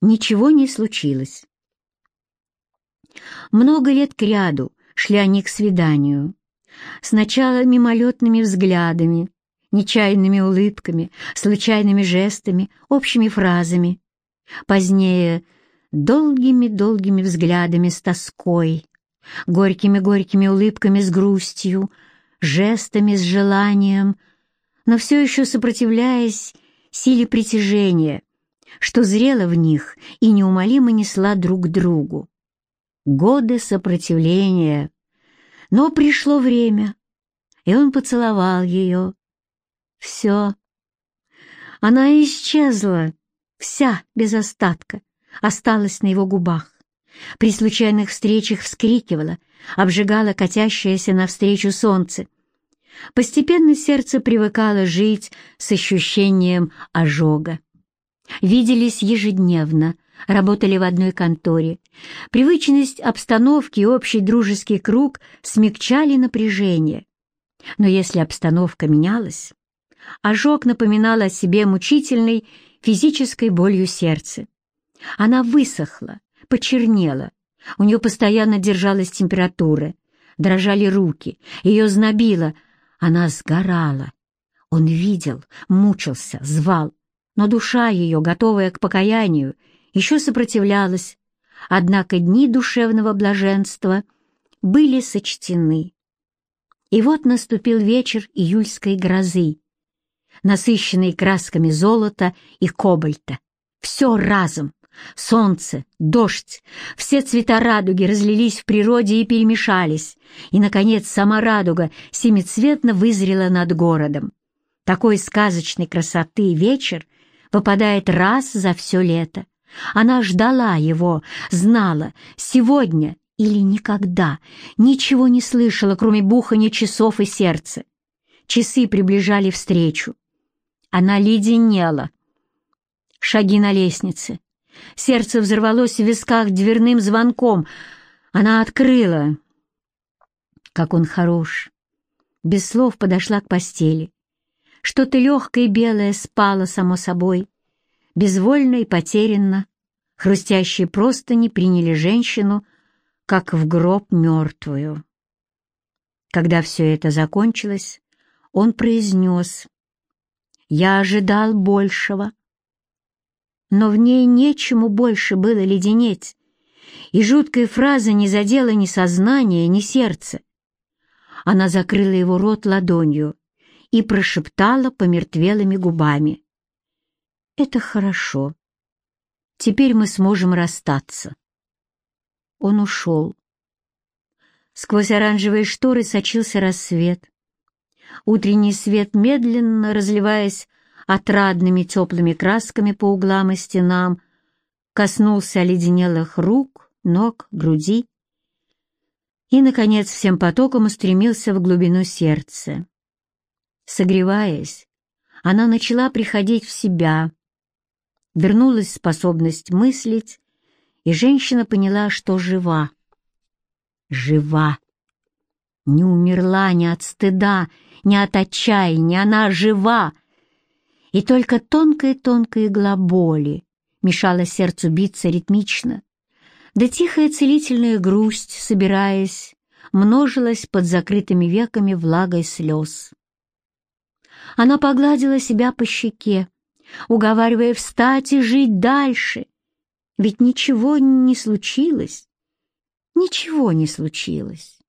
ничего не случилось. Много лет кряду шли они к свиданию. Сначала мимолетными взглядами, нечаянными улыбками, случайными жестами, общими фразами. Позднее долгими-долгими взглядами с тоской, горькими-горькими улыбками с грустью, жестами с желанием, но все еще сопротивляясь силе притяжения, что зрела в них и неумолимо несла друг другу. Годы сопротивления. Но пришло время, и он поцеловал ее. Все. Она исчезла, вся, без остатка, осталась на его губах. При случайных встречах вскрикивала, обжигала катящееся навстречу солнце. Постепенно сердце привыкало жить с ощущением ожога. Виделись ежедневно, работали в одной конторе. Привычность обстановки и общий дружеский круг смягчали напряжение. Но если обстановка менялась, ожог напоминал о себе мучительной физической болью сердца. Она высохла, почернела, у нее постоянно держалась температура, дрожали руки, ее знобило, она сгорала. Он видел, мучился, звал, но душа ее, готовая к покаянию, еще сопротивлялась, однако дни душевного блаженства были сочтены. И вот наступил вечер июльской грозы, насыщенный красками золота и кобальта. Все разом, Солнце, дождь, все цвета радуги разлились в природе и перемешались, и, наконец, сама радуга семицветно вызрела над городом. Такой сказочной красоты вечер выпадает раз за все лето. Она ждала его, знала, сегодня или никогда, ничего не слышала, кроме бухания часов и сердца. Часы приближали встречу. Она леденела. Шаги на лестнице, Сердце взорвалось в висках дверным звонком. Она открыла. Как он хорош. Без слов подошла к постели. Что-то легкое и белое спало само собой. Безвольно и потерянно. Хрустящие простыни приняли женщину, как в гроб мертвую. Когда все это закончилось, он произнес, «Я ожидал большего» но в ней нечему больше было леденеть, и жуткая фраза не задела ни сознания, ни сердца. Она закрыла его рот ладонью и прошептала помертвелыми губами. «Это хорошо. Теперь мы сможем расстаться». Он ушел. Сквозь оранжевые шторы сочился рассвет. Утренний свет, медленно разливаясь отрадными теплыми красками по углам и стенам, коснулся оледенелых рук, ног, груди и, наконец, всем потоком устремился в глубину сердца. Согреваясь, она начала приходить в себя, вернулась способность мыслить, и женщина поняла, что жива. Жива. Не умерла ни от стыда, ни от отчаяния, она жива, и только тонкая-тонкая игла боли мешала сердцу биться ритмично, да тихая целительная грусть, собираясь, множилась под закрытыми веками влагой слез. Она погладила себя по щеке, уговаривая встать и жить дальше, ведь ничего не случилось, ничего не случилось.